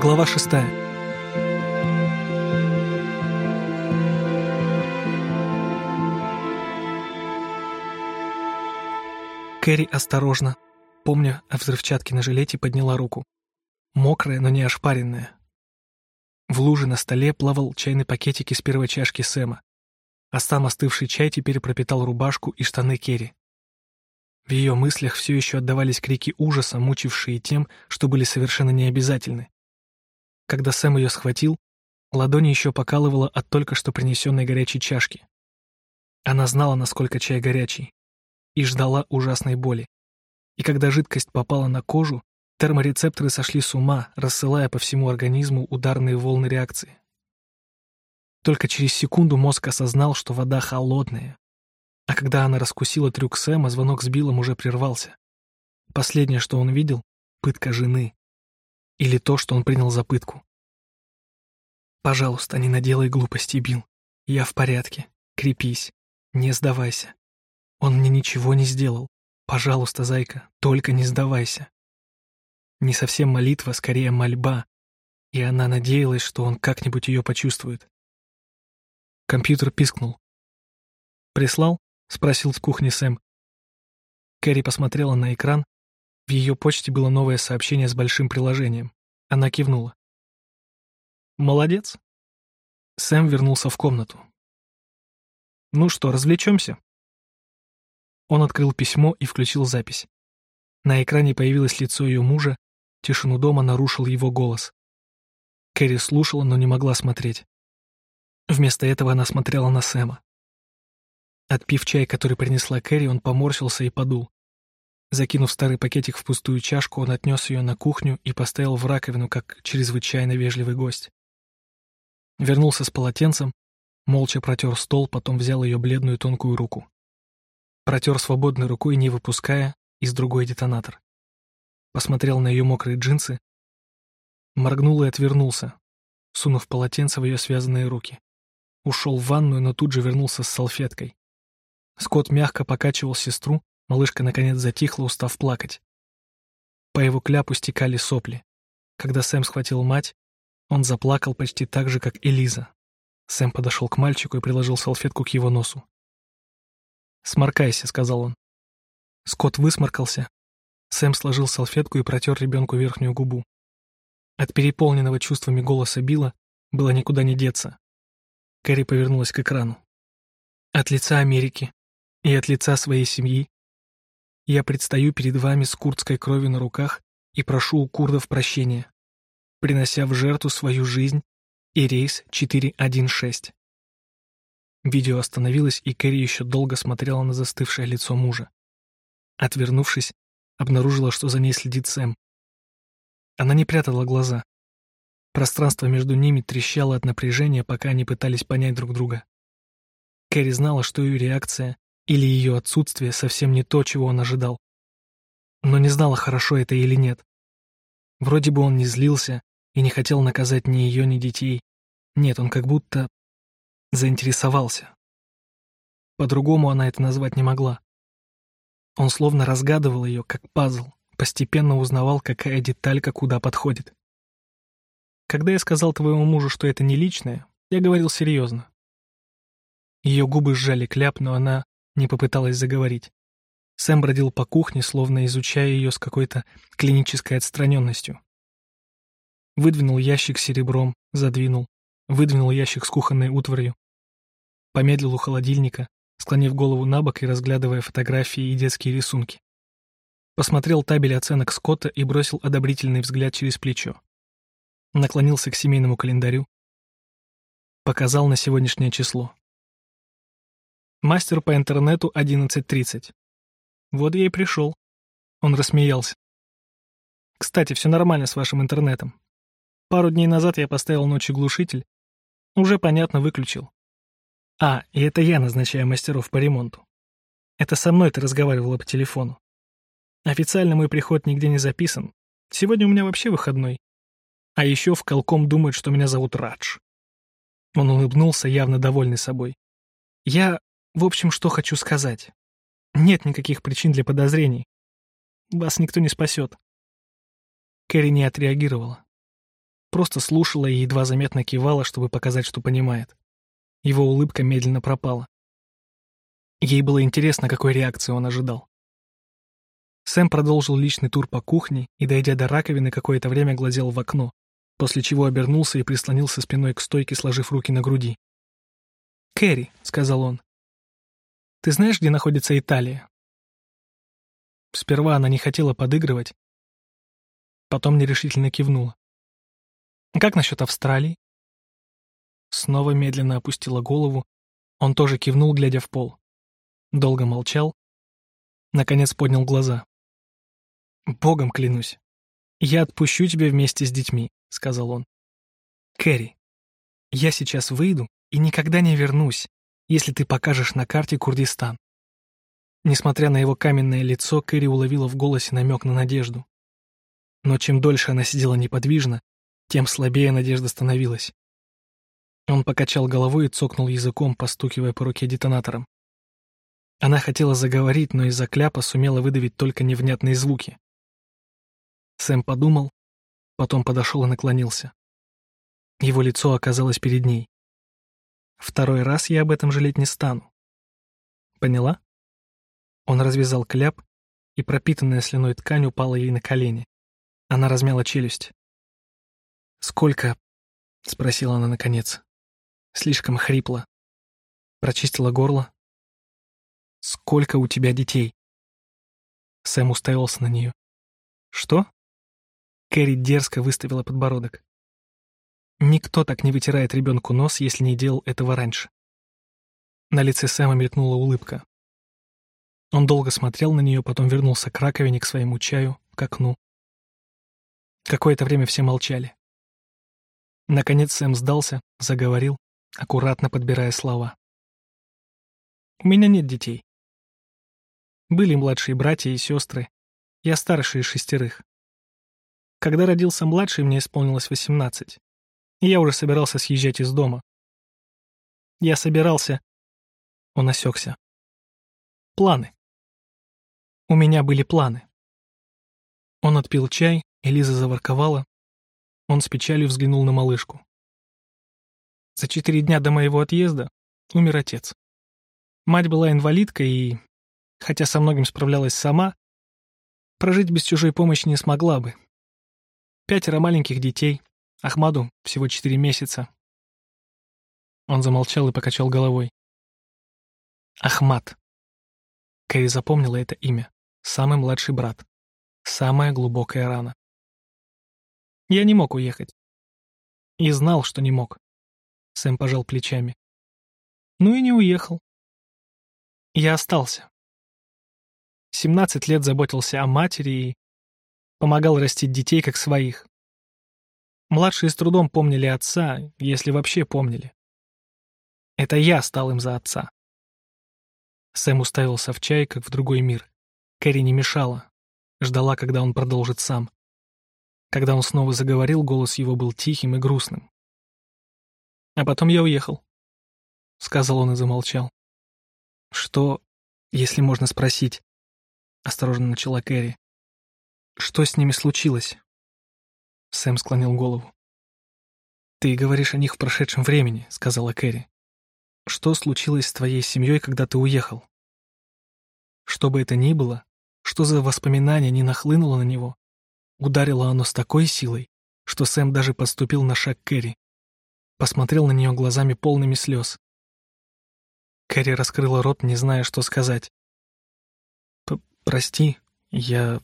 Глава шестая. Кэрри осторожно, помня о взрывчатке на жилете, подняла руку. Мокрая, но не ошпаренная. В луже на столе плавал чайный пакетик из первой чашки Сэма, а сам остывший чай теперь пропитал рубашку и штаны Керри. В ее мыслях все еще отдавались крики ужаса, мучившие тем, что были совершенно необязательны. Когда Сэм ее схватил, ладони еще покалывала от только что принесенной горячей чашки. Она знала, насколько чай горячий, и ждала ужасной боли. И когда жидкость попала на кожу, терморецепторы сошли с ума, рассылая по всему организму ударные волны реакции. Только через секунду мозг осознал, что вода холодная. А когда она раскусила трюк Сэма, звонок с Биллом уже прервался. Последнее, что он видел — пытка жены. Или то, что он принял за пытку. «Пожалуйста, не наделай глупости, Билл. Я в порядке. Крепись. Не сдавайся. Он мне ничего не сделал. Пожалуйста, зайка, только не сдавайся». Не совсем молитва, скорее мольба. И она надеялась, что он как-нибудь ее почувствует. Компьютер пискнул. «Прислал?» — спросил с кухни Сэм. Кэрри посмотрела на экран в ее почте было новое сообщение с большим приложением. Она кивнула. «Молодец». Сэм вернулся в комнату. «Ну что, развлечемся?» Он открыл письмо и включил запись. На экране появилось лицо ее мужа, тишину дома нарушил его голос. Кэрри слушала, но не могла смотреть. Вместо этого она смотрела на Сэма. Отпив чай, который принесла Кэрри, он поморщился и подул. Закинув старый пакетик в пустую чашку, он отнес ее на кухню и поставил в раковину, как чрезвычайно вежливый гость. Вернулся с полотенцем, молча протер стол, потом взял ее бледную тонкую руку. Протер свободной рукой, не выпуская, из другой детонатор. Посмотрел на ее мокрые джинсы, моргнул и отвернулся, сунув полотенце в ее связанные руки. Ушел в ванную, но тут же вернулся с салфеткой. Скотт мягко покачивал сестру, Малышка наконец затихла, устав плакать. По его кляпу стекали сопли. Когда Сэм схватил мать, он заплакал почти так же, как и Лиза. Сэм подошел к мальчику и приложил салфетку к его носу. «Сморкайся», — сказал он. Скотт высморкался. Сэм сложил салфетку и протер ребенку верхнюю губу. От переполненного чувствами голоса Билла было никуда не деться. Кэрри повернулась к экрану. От лица Америки и от лица своей семьи я предстаю перед вами с курдской кровью на руках и прошу у курдов прощения, принося в жертву свою жизнь и рейс 416. Видео остановилось, и Кэрри еще долго смотрела на застывшее лицо мужа. Отвернувшись, обнаружила, что за ней следит Сэм. Она не прятала глаза. Пространство между ними трещало от напряжения, пока они пытались понять друг друга. Кэрри знала, что ее реакция или ее отсутствие совсем не то, чего он ожидал. Но не знала, хорошо это или нет. Вроде бы он не злился и не хотел наказать ни ее, ни детей. Нет, он как будто заинтересовался. По-другому она это назвать не могла. Он словно разгадывал ее, как пазл, постепенно узнавал, какая деталька куда подходит. Когда я сказал твоему мужу, что это не личное, я говорил серьезно. Ее губы сжали кляп, но она не попыталась заговорить. Сэм бродил по кухне, словно изучая ее с какой-то клинической отстраненностью. Выдвинул ящик с серебром, задвинул, выдвинул ящик с кухонной утварью. Помедлил у холодильника, склонив голову на бок и разглядывая фотографии и детские рисунки. Посмотрел табель оценок Скотта и бросил одобрительный взгляд через плечо. Наклонился к семейному календарю. Показал на сегодняшнее число. Мастер по интернету 11.30. Вот я и пришел. Он рассмеялся. Кстати, все нормально с вашим интернетом. Пару дней назад я поставил ночью глушитель. Уже, понятно, выключил. А, и это я назначаю мастеров по ремонту. Это со мной ты разговаривала по телефону. Официально мой приход нигде не записан. Сегодня у меня вообще выходной. А еще в колком думают, что меня зовут Радж. Он улыбнулся, явно довольный собой. Я в общем, что хочу сказать. Нет никаких причин для подозрений. Вас никто не спасет. Кэрри не отреагировала. просто слушала и едва заметно кивала, чтобы показать, что понимает. Его улыбка медленно пропала. Ей было интересно, какой реакции он ожидал. Сэм продолжил личный тур по кухне и, дойдя до раковины, какое-то время глазел в окно, после чего обернулся и прислонился спиной к стойке, сложив руки на груди. «Кэрри», — сказал он, — «ты знаешь, где находится Италия?» Сперва она не хотела подыгрывать, потом нерешительно кивнула. «Как насчет Австралии?» Снова медленно опустила голову, он тоже кивнул, глядя в пол. Долго молчал, наконец поднял глаза. «Богом клянусь, я отпущу тебя вместе с детьми», — сказал он. «Кэрри, я сейчас выйду и никогда не вернусь, если ты покажешь на карте Курдистан». Несмотря на его каменное лицо, Кэрри уловила в голосе намек на надежду. Но чем дольше она сидела неподвижно, тем слабее надежда становилась. Он покачал головой и цокнул языком, постукивая по руке детонатором. Она хотела заговорить, но из-за кляпа сумела выдавить только невнятные звуки. Сэм подумал, потом подошел и наклонился. Его лицо оказалось перед ней. Второй раз я об этом жалеть не стану. Поняла? Он развязал кляп, и пропитанная слюной ткань упала ей на колени. Она размяла челюсть. «Сколько?» — спросила она наконец. Слишком хрипло. Прочистила горло. «Сколько у тебя детей?» Сэм уставился на нее. «Что?» Кэрри дерзко выставила подбородок. Никто так не вытирает ребенку нос, если не делал этого раньше. На лице Сэма мелькнула улыбка. Он долго смотрел на нее, потом вернулся к раковине, к своему чаю, к окну. Какое-то время все молчали. Наконец Сэм сдался, заговорил, аккуратно подбирая слова. «У меня нет детей. Были младшие братья и сестры. Я старший из шестерых. Когда родился младший, мне исполнилось восемнадцать. И я уже собирался съезжать из дома. Я собирался... Он осекся. Планы. У меня были планы. Он отпил чай, и Лиза заворковала. Он с печалью взглянул на малышку. За четыре дня до моего отъезда умер отец. Мать была инвалидкой и, хотя со многим справлялась сама, прожить без чужой помощи не смогла бы, Пятеро маленьких детей. Ахмаду всего четыре месяца. Он замолчал и покачал головой. Ахмад. Кэрри запомнила это имя. Самый младший брат. Самая глубокая рана. Я не мог уехать. И знал, что не мог. Сэм пожал плечами. Ну и не уехал. Я остался. Семнадцать лет заботился о матери и помогал растить детей как своих. Младшие с трудом помнили отца, если вообще помнили. Это я стал им за отца. Сэм уставился в чай, как в другой мир. Кэрри не мешала, ждала, когда он продолжит сам. Когда он снова заговорил, голос его был тихим и грустным. «А потом я уехал», — сказал он и замолчал. «Что, если можно спросить?» — осторожно начала Кэрри. Что с ними случилось? Сэм склонил голову. «Ты говоришь о них в прошедшем времени», — сказала Кэрри. «Что случилось с твоей семьей, когда ты уехал?» Что бы это ни было, что за воспоминание не нахлынуло на него, ударило оно с такой силой, что Сэм даже подступил на шаг Кэрри, посмотрел на нее глазами полными слез. Кэрри раскрыла рот, не зная, что сказать. «Прости, я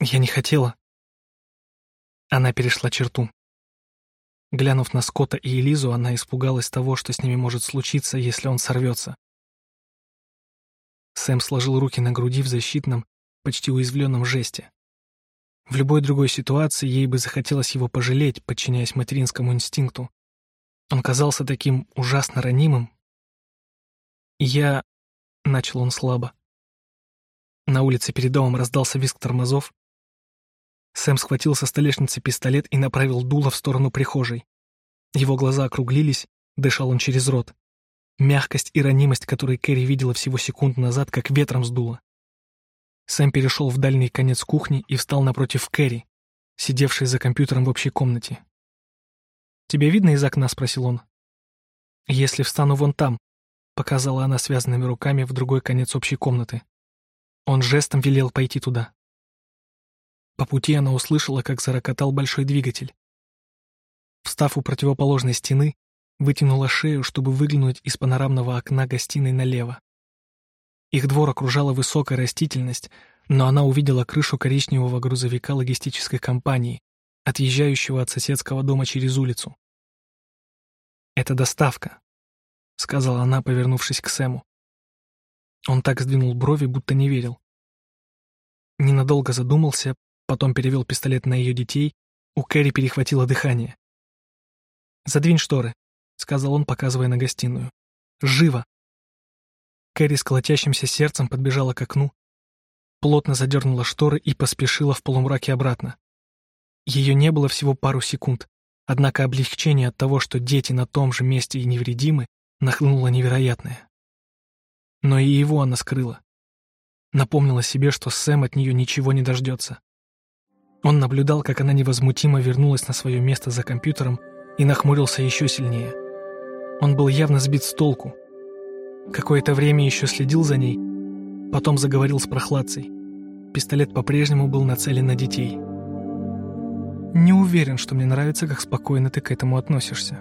я не хотела. Она перешла черту. Глянув на Скотта и Элизу, она испугалась того, что с ними может случиться, если он сорвется. Сэм сложил руки на груди в защитном, почти уязвленном жесте. В любой другой ситуации ей бы захотелось его пожалеть, подчиняясь материнскому инстинкту. Он казался таким ужасно ранимым. «Я...» — начал он слабо. На улице перед домом раздался визг тормозов, Сэм схватил со столешницы пистолет и направил дуло в сторону прихожей. Его глаза округлились, дышал он через рот. Мягкость и ранимость, которые Кэрри видела всего секунд назад, как ветром сдуло. Сэм перешел в дальний конец кухни и встал напротив Кэрри, сидевшей за компьютером в общей комнате. «Тебе видно из окна?» — спросил он. «Если встану вон там», — показала она связанными руками в другой конец общей комнаты. Он жестом велел пойти туда. По пути она услышала, как зарокотал большой двигатель. Встав у противоположной стены, вытянула шею, чтобы выглянуть из панорамного окна гостиной налево. Их двор окружала высокая растительность, но она увидела крышу коричневого грузовика логистической компании, отъезжающего от соседского дома через улицу. «Это доставка», — сказала она, повернувшись к Сэму. Он так сдвинул брови, будто не верил. Ненадолго задумался, потом перевел пистолет на ее детей, у Кэрри перехватило дыхание. «Задвинь шторы», — сказал он, показывая на гостиную. «Живо!» Кэрри с колотящимся сердцем подбежала к окну, плотно задернула шторы и поспешила в полумраке обратно. Ее не было всего пару секунд, однако облегчение от того, что дети на том же месте и невредимы, нахлынуло невероятное. Но и его она скрыла. Напомнила себе, что Сэм от нее ничего не дождется. Он наблюдал, как она невозмутимо вернулась на свое место за компьютером и нахмурился еще сильнее. Он был явно сбит с толку, Какое-то время еще следил за ней, потом заговорил с прохладцей. Пистолет по-прежнему был нацелен на детей. «Не уверен, что мне нравится, как спокойно ты к этому относишься»,